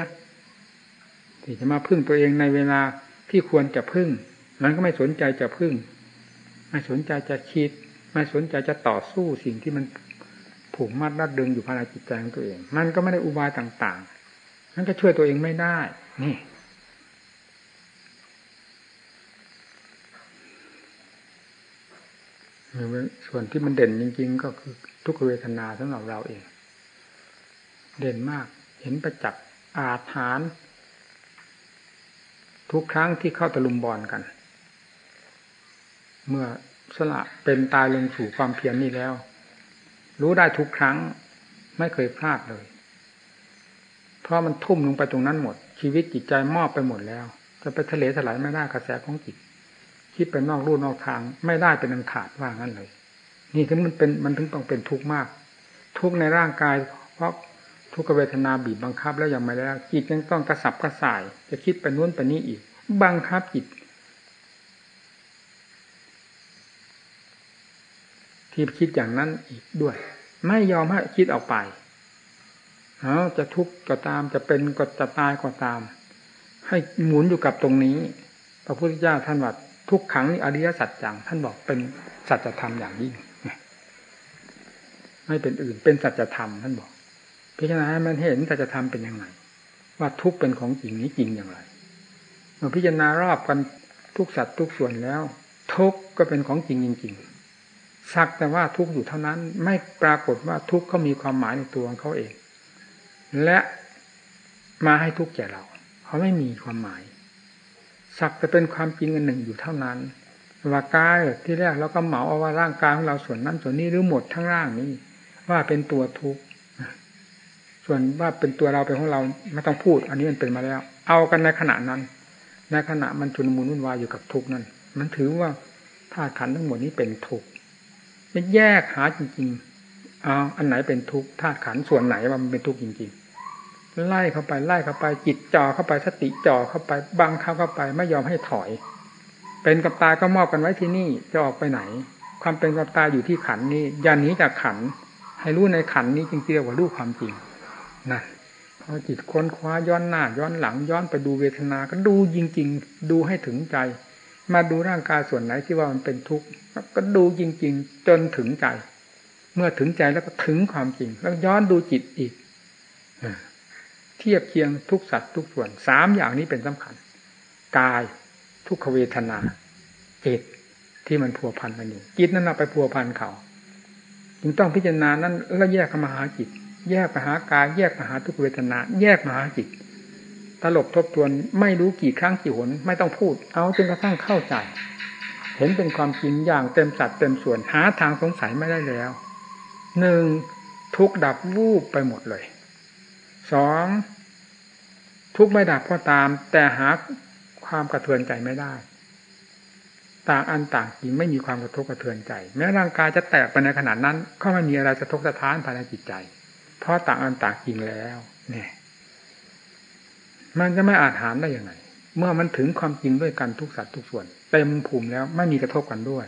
ที่จะมาพึ่งตัวเองในเวลาที่ควรจะพึ่งนั้นก็ไม่สนใจจะพึ่ง ไม่สนใจจะคิด ไม่สนใจจะต่อสู้สิ่งที่มันผูกมัดรัดดึงอยู่ภายในจิตใจของตัวเอง มันก็ไม่ได้อุบายต่างๆ มันก็ช่วยตัวเองไม่ได้ นี่ ส่วนที่มันเด่นจริง ๆ ก็คือทุกเวทนาสำหรับเราเอง เด่นมากเห็นประจักษ์อาถาน ทุกครั้งที่เข้าตะลุมบอลกัน เมื่อสละเป็นตายลงสู่ความเพียรนนี้แล้ว รู้ได้ทุกครั้งไม่เคยพลาดเลย เพราะมันทุ่มลงไปตรงนั้นหมด ชีวิตจิตใจมอบไปหมดแล้ว จะไปทะเลถลายไม่ได้กระแสของจิต คิดไปนอกรูนอกทาง ไม่ได้เป็นอันขาดว่างั้นเลย นี่ถึงมันเป็นมันถึงต้องเป็นทุกข์มาก ทุกข์ในร่างกาย เพราะทุกขเวทนาบีบบังคับแล้วยังไม่แล้วจิตยังต้องกระสับกระส่าย จะคิดไปนู้นไปนี้อีก บังคับจิตที่คิดอย่างนั้นอีกด้วย ไม่ยอมให้คิดออกไปเอาจะทุกข์ก็ตามจะเป็นก็จะตายก็ตาม ให้หมุนอยู่กับตรงนี้ พระพุทธเจ้าท่านว่า ทุกขังนี่อริยสัจจังท่านบอกเป็นสัจธรรมอย่างยิ่งไม่เป็นอื่น เป็นสัจธรรมท่านบอก พิจารณาให้มันเห็นสัจธรรมเป็นยังไง ว่าทุกเป็นของจริงนี้จริงอย่างไรเมื่อพิจารณารอบกันทุกสัตว์ทุกส่วนแล้ว ทุกก็เป็นของจริงจริงสักแต่ว่าทุกอยู่เท่านั้น ไม่ปรากฏว่าทุกเขามีความหมายในตัวของเขาเอง และมาให้ทุกแก่เรา เขาไม่มีความหมาย สักจะเป็นความจริงอันหนึ่งอยู่เท่านั้นว่ากายที่แรกเราก็เหมาเอาว่าร่างกายของเราส่วนนั้นส่วนนี้หรือหมดทั้งร่างนี้ ว่าเป็นตัวทุกข์ส่วนว่าเป็นตัวเราเป็นของเราไม่ต้องพูด อันนี้มันเป็นมาแล้ว เอากันในขณะนั้น ในขณะมันชุนมุนวุ่นวายอยู่กับทุกข์นั้นมันถือว่าธาตุขันทั้งหมดนี้เป็นทุกข์แยกหาจริงๆเอาอันไหนเป็นทุกข์ธาตุขันส่วนไหนว่ามันเป็นทุกข์จริงๆ ไล่เข้าไปไล่เข้าไป จิตจ่อเข้าไปสติจ่อเข้าไปบังเข้าเข้าไปไม่ยอมให้ถอย เป็นกับตายก็มอบกันไว้ที่นี่จะออกไปไหน ความเป็นกับตายอยู่ที่ขันนี้อย่าหนีจากขัน ให้รู้ในขันนี้จริงๆเรียกว่ารู้ความจริงนะพอจิตค้นคว้าย้อนหน้าย้อนหลังย้อนไปดูเวทนาก็ดูจริง ๆ ดูให้ถึงใจ มาดูร่างกายส่วนไหนที่ว่ามันเป็นทุกข์ก็ดูจริง ๆ จนถึงใจ เมื่อถึงใจแล้วก็ถึงความจริง แล้วย้อนดูจิตอีก ทียบเคียงทุกสัตว์ทุกส่วนสามอย่างนี้เป็นสำคัญ กายทุกขเวทนาจิตที่มันพัวพันกันอยู่จิตนั้นเราไปพัวพันเขาจึงต้องพิจารณานั้นแล้วแยกมาหาจิต แยกมาหากาย แยกมาหาทุกเวทนา แยกมาหาจิตตลบทบทวนไม่รู้กี่ครั้งกี่หนไม่ต้องพูด เอาจนกระทั่งเข้าใจ เห็นเป็นความจริงอย่างเต็มสัดเต็มส่วนหาทางสงสัยไม่ได้แล้วหนึ่งทุกดับวูบไปหมดเลยสอง ทุกไม่ดับก็ตาม แต่หาความกระเทือนใจไม่ได้ ต่างอันต่างจริงไม่มีความกระทบกระเทือนใจ แม้ร่างกายจะแตกไปในขนาดนั้น ก็ไม่มีอะไรจะทกสะท้านภายในจิตใจ เพราะต่างอันต่างจริงแล้ว เนี่ย มันจะไม่อาจหารได้ยังไง เมื่อมันถึงความจริงด้วยกันทุกสัตว์ทุกส่วนเต็มภูมิแล้วไม่มีกระทบกันด้วย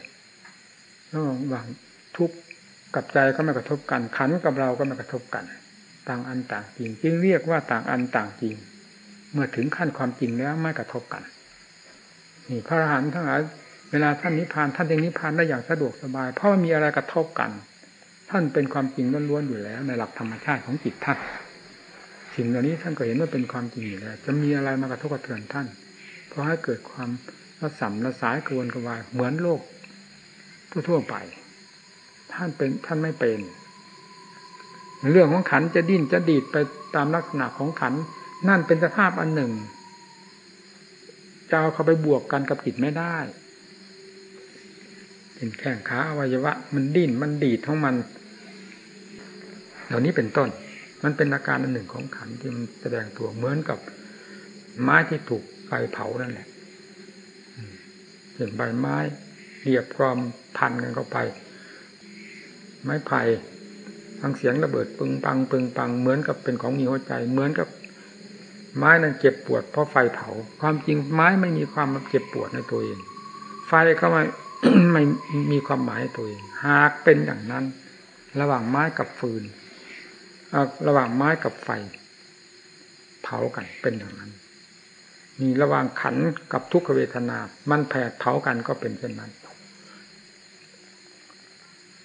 ระหว่างทุกกับใจก็ไม่กระทบกันขันกับเราก็ไม่กระทบกัน ต่างอันต่างจริงจึงเรียกว่าต่างอันต่างจริง เมื่อถึงขั้นความจริงแล้วไม่กระทบกัน นี่พระอรหันต์ทั้งหลายเวลาท่านนิพพานท่านยังนิพพานได้อย่างสะดวกสบาย เพราะมันมีอะไรกระทบกัน ท่านเป็นความจริงล้วนๆอยู่แล้ว ในหลักธรรมชาติของจิตท่านสิ่งเหล่านี้ท่านก็เห็นว่าเป็นความจริงอยู่แล้ว จะมีอะไรมากระทบกระเทือนท่าน เพราะให้เกิดความระสัมระสายกวนกระวายเหมือนโลกทั่วๆไป ท่านเป็นท่านไม่เป็น เรื่องของขันจะดิ้นจะดีดไปตามลักษณะของขัน นั่นเป็นสภาพอันหนึ่งจะเอาเขาไปบวกกันกับจิตไม่ได้ เป็นแข้งขาอวัยวะ มันดิ้นมันดีดของมัน เหล่านี้เป็นต้น มันเป็นอาการอันหนึ่งของขันที่มันแสดงตัวเหมือนกับไม้ที่ถูกไฟเผานั่นแหละเห็นใบไม้เรียบพร้อมพันกันเข้าไป ไม้ไผ่ฟังเสียงระเบิดปึงปังปึงปังเหมือนกับเป็นของมีหัวใจ เหมือนกับ ไม้นั้นเจ็บปวดเพราะไฟเผา ความจริงไม้ไม่มีความเจ็บปวดในตัวเอง ไฟเข้ามาไม่มีความหมายในตัวเอง หากเป็นอย่างนั้น ระหว่างไม้กับฟืนระหว่างไม้กับไฟ เผากันเป็นอย่างนั้นมีระหว่างขันกับทุกขเวทนา มันแผดเผากันก็เป็นเช่นนั้น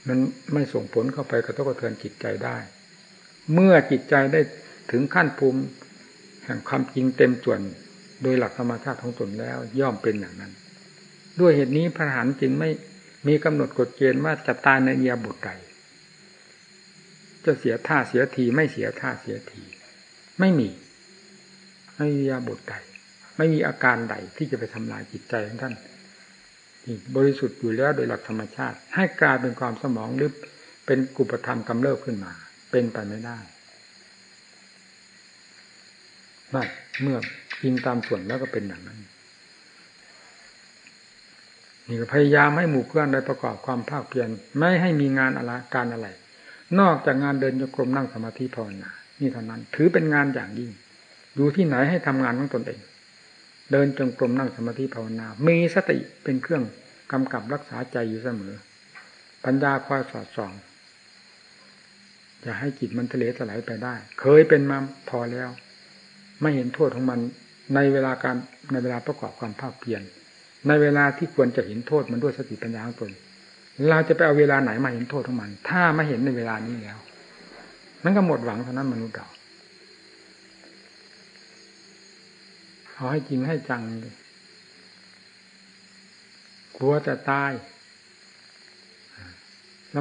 มันไม่ส่งผลเข้าไปกระทบกระเทือนจิตใจได้ เมื่อจิตใจได้ถึงขั้นภูมิ ห่งความจริงเต็มส่วน โดยหลักธรรมชาติของตนแล้ว ย่อมเป็นอย่างนั้น ด้วยเหตุนี้พระหันจึงไม่มีกำหนดกฎเกณฑ์ว่าจะตายในเอียบุตรใดจะเสียท่าเสียทีไม่เสียท่าเสียที ไม่มีไม่มียาบุตรใดไม่มีอาการใดที่จะไปทำลายจิตใจของท่านบริสุทธิ์อยู่แล้วโดยหลักธรรมชาติ ให้กลายเป็นความสมองหรือเป็นกุปธรรมกำเริบขึ้นมา เป็นไปไม่ได้ นั่นเมื่อยิงตามส่วนแล้วก็เป็นอย่างนั้นนี่พยายามให้หมู่เพื่อนได้ประกอบความภาคเพียรไม่ให้มีงานอะไรการอะไร นอกจากงานเดินโยกรมนั่งสมาธิภาวนานี่เท่านั้น ถือเป็นงานอย่างยิ่งอยู่ที่ไหนให้ทำงานของตนเอง เดินจงกรมนั่งสมาธิภาวนา มีสติเป็นเครื่องกำกับรักษาใจอยู่เสมอ ปัญญาคอยสอดส่องจะให้จิตมันทะเลสลายไปได้ เคยเป็นมาพอแล้ว ไม่เห็นโทษของมัน ในเวลาการในเวลาประกอบความภาคเพียรในเวลาที่ควรจะเห็นโทษมันด้วยสติปัญญาของตนเราจะไปเอาเวลาไหนมาเห็นโทษของมัน ถ้าไม่เห็นในเวลานี้แล้ว มันก็หมดหวังเท่านั้นมนุษย์เราเอาให้จริงให้จังเลยกลัวแต่ตายล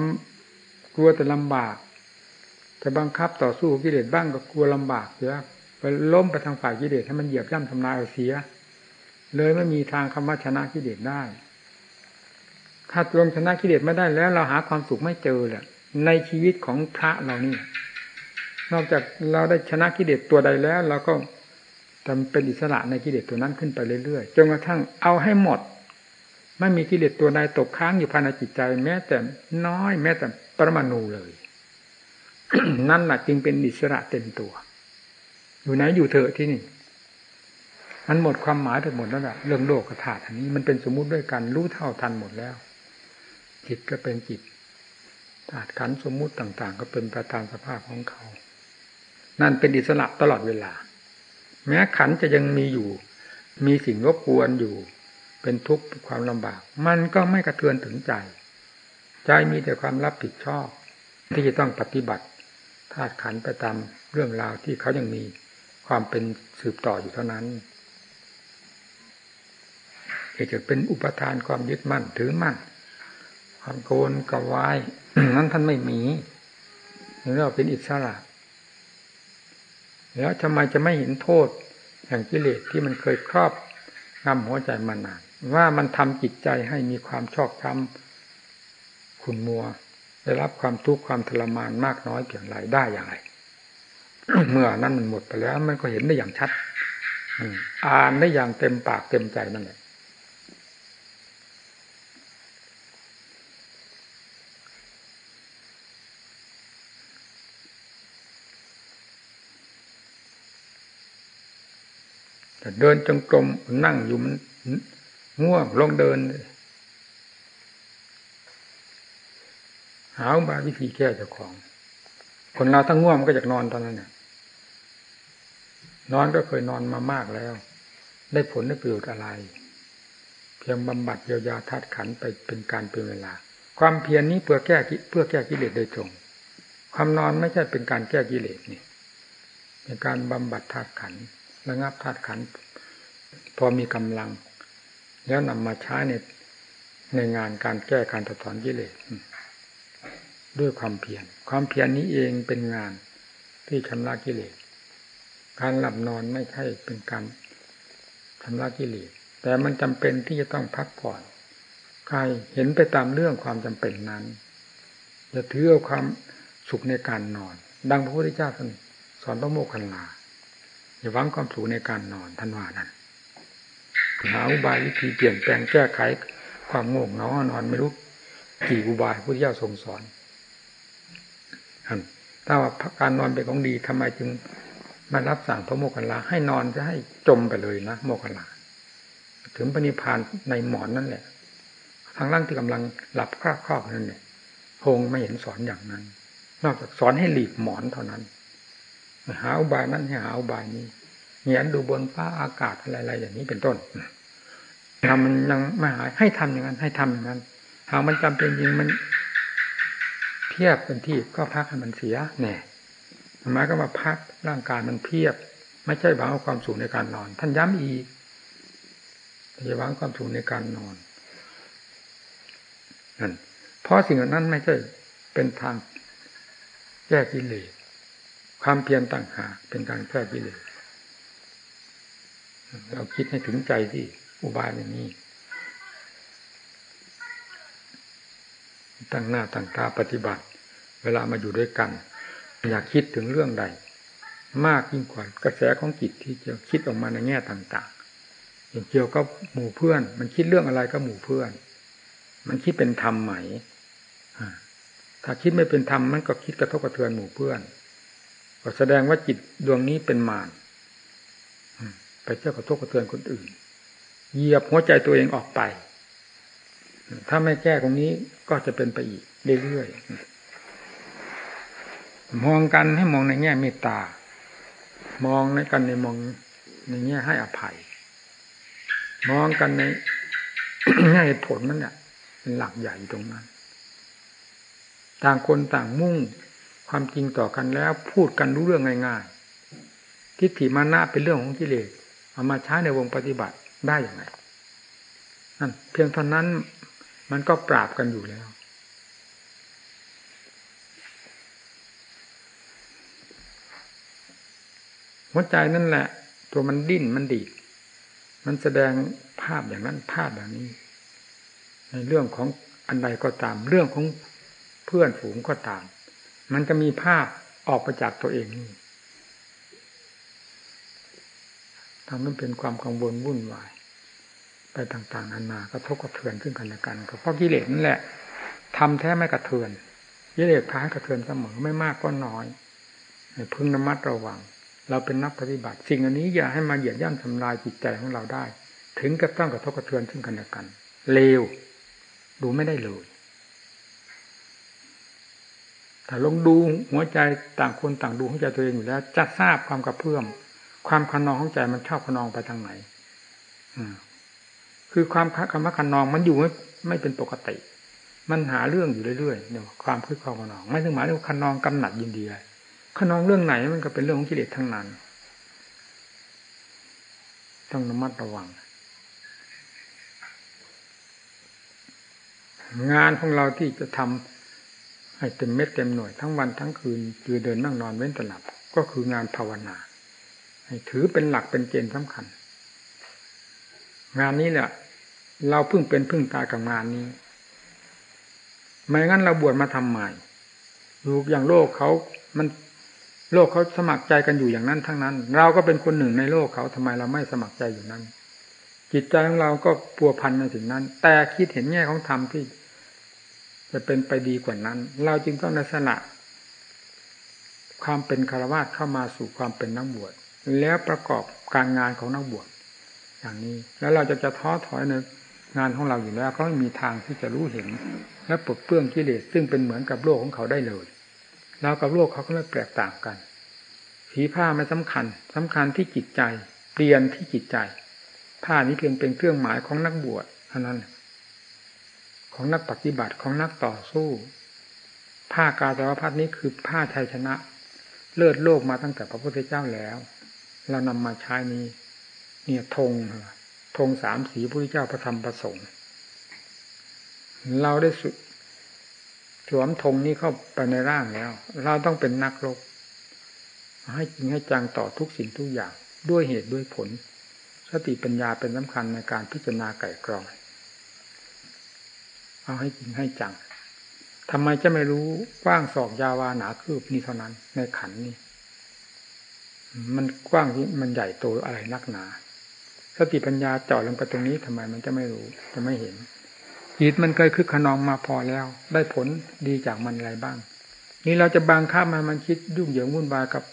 ำกลัวแต่ลำบาก จะบังคับต่อสู้กิเลสบ้างก็กลัวลำบากเสีย ไปล้มไปทางฝ่ายกิเลสให้มันเหยียบย่ำทำลายเอาเสีย เลยไม่มีทางคำว่าชนะกิเลสได้ ถ้าลงชนะกิเลสไม่ได้แล้ว เราหาความสุขไม่เจอแหละในชีวิตของพระเรานี่ นอกจากเราได้ชนะกิเลสตัวใดแล้ว เราก็ทำเป็นอิสระในกิเลสตัวนั้นขึ้นไปเรื่อยๆจนกระทั่งเอาให้หมด ไม่มีกิเลสตัวใดตกค้างอยู่ภายในจิตใจ แม้แต่น้อย แม้แต่ปรมาณูเลย นั่นแหละจึงเป็นอิสระเต็มตัว อยู่ไหนอยู่เถอะที่นี่มันหมดความหมายไปหมดแล้วแหละเรื่องโลกกระถาอันนี้มันเป็นสมมุติด้วยกันรู้เท่าทันหมดแล้ว จิตก็เป็นจิตธาตุขันสมมุติต่าง ๆ ก็เป็นประธานสภาพของเขา นั่นเป็นอิสระตลอดเวลา แม้ขันจะยังมีอยู่ มีสิ่งรบกวนอยู่ เป็นทุกข์ความลำบาก มันก็ไม่กระเทือนถึงใจ ใจมีแต่ความรับผิดชอบ ที่จะต้องปฏิบัติธาตุขันไปตามเรื่องราวที่เขายังมี ความเป็นสืบต่ออยู่เท่านั้นจะเป็นอุปทานความยึดมั่นถือมั่น ความโกนกวายนั้นท่านไม่มีเราเป็นอิสระ แล้วทำไมจะไม่เห็นโทษแห่งกิเลสที่มันเคยครอบงำหัวใจมานานว่ามันทำจิตใจให้มีความชอกช้ำขุนมัว ได้รับความทุกข์ความทรมานมากน้อยเพียงไรได้อย่างไร เมื่อนั้นมันหมดไปแล้ว มันก็เห็นได้อย่างชัดอ่านได้อย่างเต็มปากเต็มใจนั่นแหละแต่เดินจงกรมนั่งอยู่มันง่วงลงเดิน หาบาวิธีแก้เจ้าของ คนเราทั้งง่วงมันก็อยากนอนตอนนั้นเนี่ยนอนก็เคยนอนมามากแล้ว ได้ผลได้ประโยชน์อะไร เพียงบำบัดเยียวยาธาตุขันไปเป็นการเป็นเวลา ความเพียรนนี้เพื่อแก้เพื่อแก้กิเลสโดยตรง ความนอนไม่ใช่เป็นการแก้กิเลสนี่เป็นการบำบัดธาตุขันระงับธาตุขันพอมีกำลัง แล้วนำมาใช้ในในงานการแก้การถอนกิเลส ด้วยความเพียรความเพียรนี้เองเป็นงานที่ชำระกิเลสการหลับนอนไม่ใช่เป็นการชำระกิเลสแต่มันจำเป็นที่จะต้องพักผ่อนใครเห็นไปตามเรื่องความจำเป็นนั้นอย่าถือเอาความสุขในการนอน ดังพระพุทธเจ้าท่านสอนพระโมคคัลลาอย่าหวังความสูงในการนอนท่านว่านั้นหาอุบายวิธีเปลี่ยนแปลงแก้ไขความโง่เงานอนไม่รู้กี่อุบายพุทธเจ้าทรงสอน ถ้าว่าการนอนเป็นของดีทำไมจึงมารับสั่งพระโมคคัลลาให้นอนจะให้จมไปเลยนะโมคคัลลาถึงปณิพานในหมอนนั่นแหละ ทางร่างที่กำลังหลับคราบครอบนั่นเนี่ยพงไม่เห็นสอนอย่างนั้น นอกจากสอนให้หลีกหมอนเท่านั้น หาอุบายนั้นให้หาอุบายนี้เหียนดูบนฟ้าอากาศอะไรๆอย่างนี้เป็นต้นทำมันยังไม่หายให้ทำอย่างนั้น ให้ทำอย่างนั้น หากมันจำเป็นจริงมัน เพียบเป็นที่ก็พักให้มันเสียแน่หมายก็มาพักร่างกายมันเพียบ ไม่ใช่หวังความสูงในการนอน ท่านย้ำอีกอย่าหวังความสูงในการนอนนั่นเพราะสิ่งเหล่านั้นไม่ใช่เป็นทางแก้กิเลสความเพียรต่างหากเป็นการแก้กิเลสเราคิดให้ถึงใจที่อุบายอย่างนี้ ตั้งหน้าตั้งตาปฏิบัติ เวลามาอยู่ด้วยกัน อยากคิดถึงเรื่องใด มากยิ่งกว่ากระแสของจิตที่จะคิดออกมาในแง่ต่างๆอย่างเกี่ยวกับหมู่เพื่อน มันคิดเรื่องอะไรก็หมู่เพื่อน มันคิดเป็นธรรมไหมถ้าคิดไม่เป็นธรรมมันก็คิดกระทบกระเทือนหมู่เพื่อนก็แสดงว่าจิตดวงนี้เป็นมารไปเจ้ากระทบกระเทือนคนอื่นเหยียบหัวใจตัวเองออกไป ถ้าไม่แก้ตรงนี้ก็จะเป็นไปอีกเรื่อยๆมองกันให้มองในแง่เมตตา มองในกันในมองในแง่ให้อภัย มองกันในแง่ผลนั่นแหละเป็นหลักใหญ่ตรงนั้น ต่างคนต่างมุ่งความจริงต่อกันแล้วพูดกันรู้เรื่องง่ายๆ ทิฏฐิมานะเป็นเรื่องของกิเลสเอามาใช้ในวงปฏิบัติได้อย่างไรนั่นเพียงเท่านั้น มันก็ปราบกันอยู่แล้ว หัวใจนั่นแหละ ตัวมันดิ้นมันดีดมันแสดงภาพอย่างนั้นภาพอย่างนี้ ในเรื่องของอันใดก็ตาม เรื่องของเพื่อนฝูงก็ตาม มันจะมีภาพออกไปจากตัวเองนี่ทำให้เป็นความกังวลวุ่นวาย ไปต่างๆนานาก็ทบกระเทือนซึ่งกันและกันก็เพราะกิเลสนั่นแหละทำแท้ไม่กระเทือนกิเลสพายกระเทือนเสมอไม่มากก็น้อยพึงระมัดระวัง เราเป็นนักปฏิบัติ สิ่งอันนี้อย่าให้มาเหยียดย่ำทำลายจิตใจของเราได้ ถึงกับต้องกระทบกระเทือนซึ่งกันและกันเลวดูไม่ได้เลยถ้าลงดูหัวใจต่างคนต่างดูหัวใจตัวเองอยู่แล้ว จะทราบความกระเพื่อม ความขนองของใจมันชอบขนองไปทางไหน คือความคำว่าขนองมันอยู่ไม่ไม่เป็นปกติ มันหาเรื่องอยู่เรื่อยๆเนี่ยความคือความขนอง ไม่ถึงหมายถึงขนองกำหนัดยินดีเลยขนองเรื่องไหนมันก็เป็นเรื่องของกิเลสทั้งนั้นต้องระมัดระวัง งานของเราที่จะทำให้เต็มเม็ดเต็มหน่วยทั้งวันทั้งคืนคือเดินนั่งนอนเว้นแต่หลับก็คืองานภาวนาให้ถือเป็นหลักเป็นเกณฑ์สำคัญ งานนี้แหละเราพิ่งเป็นพิ่งตายกับงานนี้ ไม่งั้นเราบวชมาทำใหม่ดูอย่างโลกเขามันโลกเขาสมัครใจกันอยู่อย่างนั้นทั้งนั้น เราก็เป็นคนหนึ่งในโลกเขาทำไมเราไม่สมัครใจอยู่นั้น จิตใจของเราก็ปัวพันในสิ่งนั้น แต่คิดเห็นแง่ของธรรมที่ จะเป็นไปดีกว่านั้น เราจึงต้องในสละความเป็นคารวะเข้ามาสู่ความเป็นนักบวชแล้วประกอบการงานของนักบวช อย่างนี้ แล้วเราจะจะท้อถอยในงานของเราอยู่แล้วก็ไม่มีทางที่จะรู้เห็น และปลดเปลื้องกิเลสซึ่งเป็นเหมือนกับโลกของเขาได้เลยเรากับโลกเขาก็ไม่แตกต่างกันสีผ้าไม่สำคัญสำคัญที่จิตใจ เปลี่ยนที่จิตใจ ผ้านี้เพียงเป็นเครื่องหมายของนักบวชเท่านั้น ของนักปฏิบัติของนักต่อสู้ ผ้ากาตวพัดนี้คือผ้าชัยชนะ เลิศโลกมาตั้งแต่พระพุทธเจ้าแล้ว เรานำมาใช้นี้ เนี่ยธงธงสามสีพระเจ้าพระธรรมประสงค์เราได้สุสวมธงนี้เข้าไปในร่างแล้ว เราต้องเป็นนักรบให้จริงให้จังต่อทุกสิ่งทุกอย่างด้วยเหตุด้วยผล สติปัญญาเป็นสำคัญในการพิจารณาไก่กรอง เอาให้จริงให้จังทำไมจะไม่รู้กว้างศอกยาวาหนาคืบนี่เท่านั้น ในขันนี้มันกว้างที่มันใหญ่โตอะไรนักหนา สติปัญญาเจาะลงไปตรงนี้ทำไมมันจะไม่รู้จะไม่เห็นจิตมันเคยคึกขนองมาพอแล้ว ได้ผลดีจากมันอะไรบ้าง นี่เราจะบังคับมันมันคิดยุ่งเหยิงวุ่นวายกับ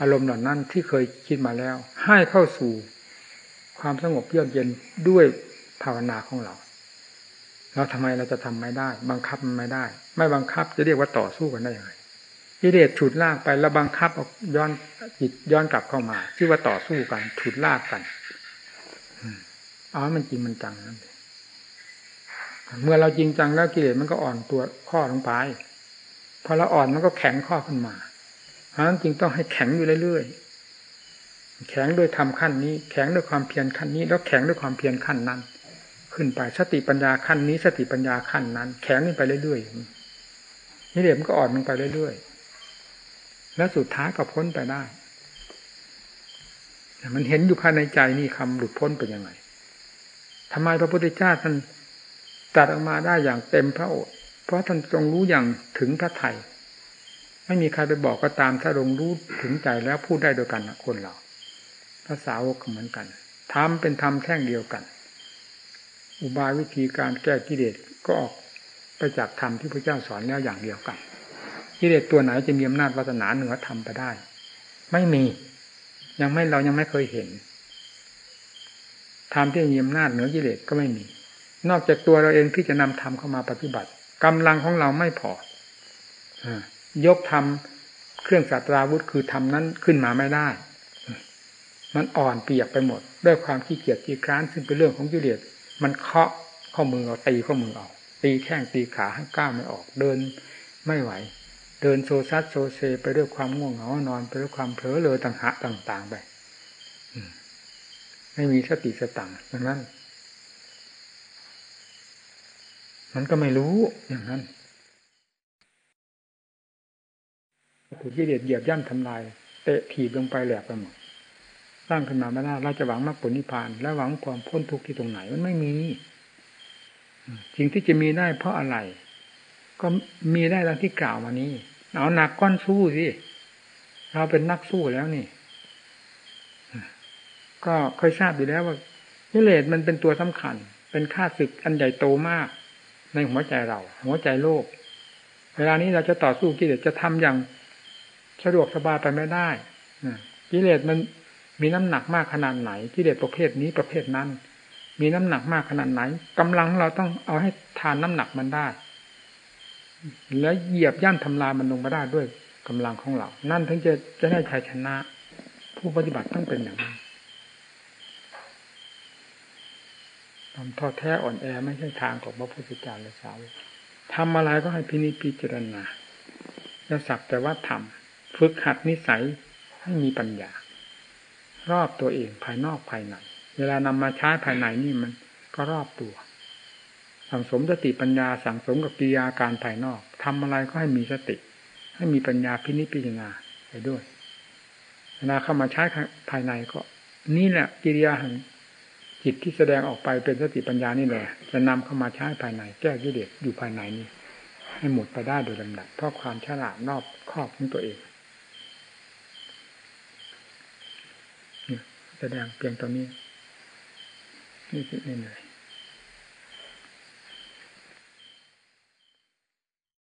อารมณ์เหล่านั้นที่เคยคิดมาแล้ว ให้เข้าสู่ความสงบเยือกเย็นด้วยภาวนาของเรา เราทำไมเราจะทำไม่ได้ บังคับมันไม่ได้ ไม่บังคับจะเรียกว่าต่อสู้กันได้ยังไงกิเลสฉุดลากไปแล้วบังคับออกย้อนจิตย้อนกลับเข้ามาชื่อว่าต่อสู้กันฉุดลากกัน อ๋อมันจริงมันจังนั่นเองเมื่อเราจริงจังแล้วกิเลสมันก็อ่อนตัวข้อลงไปพอเราอ่อนมันก็แข็งข้อขึ้นมาเพราะนั้นจริงต้องให้แข็งอยู่เรื่อยๆแข็งด้วยทำขั้นนี้ แข็งด้วยความเพียรขั้นนี้ แล้วแข็งด้วยความเพียรขั้นนั้น ขึ้นไปสติปัญญาขั้นนี้ สติปัญญาขั้นนั้น แข็งขึ้นไปเรื่อยๆนี่เดี๋ยวมันก็อ่อนลงไปเรื่อยๆแล้วสุดท้ายก็พ้นไปได้มันเห็นอยู่ภายในใจนี่คำหลุดพ้นเป็นยังไง ทำไมพระพุทธเจ้าท่านตัดออกมาได้อย่างเต็มพระโอษฐ์เพราะท่านทรงรู้อย่างถึงพระไทยไม่มีใครไปบอกก็ตามถ้าลงรู้ถึงใจแล้วพูดได้โดยกันคนเราภาษาวกเหมือนกันทำเป็นธรรมแท่งเดียวกัน อุบายวิธีการแก้กิเลสก็ออกไปจากธรรมที่พระเจ้าสอนแล้วอย่างเดียวกันกิเลสตัวไหนจะมีอำนาจวาสนาเหนือธรรมไปได้ ไม่มี ยังไม่เรายังไม่เคยเห็น ธรรมที่มีอำนาจเหนือกิเลสก็ไม่มี นอกจากตัวเราเองที่จะนำธรรมเข้ามาปฏิบัติกำลังของเราไม่พอยกธรรมเครื่องสัตราวุธคือธรรมนั้นขึ้นมาไม่ได้ มันอ่อนเปียกไปหมด ด้วยความขี้เกียจขี้คร้านซึ่งเป็นเรื่องของกิเลสมันเคาะข้อมือเราตีข้อมือออกตีแข้งตีขาให้ก้าวไม่ออกเดินไม่ไหว เดินโซซัดโซเซไปด้วยความง่วงเหงานอนไปด้วยความเผลอเลยต่างหะต่าง ๆ ไป ไม่มีสติสตังดังนั้น มันก็ไม่รู้อย่างนั้นถูกกิเลสเหยียบย่ำทำลายเตะถีบลงไปแหลกไปหมดสร้างขึ้นมาไม่ได้เราจะหวังมรรคผลนิพพาน และหวังความพ้นทุกข์ที่ตรงไหนมันไม่มีสิ่งที่จะมีได้เพราะอะไร ก็มีได้ดังที่กล่าวมานี้เอาหนักก้อนสู้สิเราเป็นนักสู้แล้วนี่ ก็เคยทราบอยู่แล้วว่ากิเลสมันเป็นตัวสำคัญ เป็นค่าศึกอันใหญ่โตมาก ในหัวใจเรา หัวใจโลก เวลานี้เราจะต่อสู้กิเลสจะทำอย่างสะดวกสบายไปไม่ได้กิเลสมันมีน้ำหนักมากขนาดไหนกิเลสประเภทนี้ประเภทนั้น มีน้ำหนักมากขนาดไหนกำลังเราต้องเอาให้ทานน้ำหนักมันได้ แล้วเหยียบย่ำทำลายมันลงมาได้ด้วยกำลังของเรา นั่นถึงจะจะได้ชัยชนะ ผู้ปฏิบัติต้องเป็นอย่างนั้น ทำท้อแท้อ่อนแอไม่ใช่ทางของพระพุทธเจ้าและสาวกทำอะไรก็ให้พินิจพิจารณาจะสักแต่ว่าทำฝึกหัดนิสัยให้มีปัญญา รอบตัวเองภายนอกภายในเวลานำมาใช้ภายในนี่มันก็รอบตัว สังสมสติปัญญาสังสมกับกิริยาการภายนอกทำอะไรก็ให้มีสติ ให้มีปัญญาพินิจพิจารณาไปด้วยเวลาเข้ามาใช้ภายในก็ นี่แหละกิริยาแห่ง จิตที่แสดงออกไปเป็นสติปัญญานี่แหละ จะนำเข้ามาใช้ภายใน แก้กิเลสอยู่ภายในนี้ ให้หมดไปได้โดยลำดับเพราะความฉลาดนอบครอบของตัวเองแสดงเพียงตอนนี้ นี่คือนี่เลย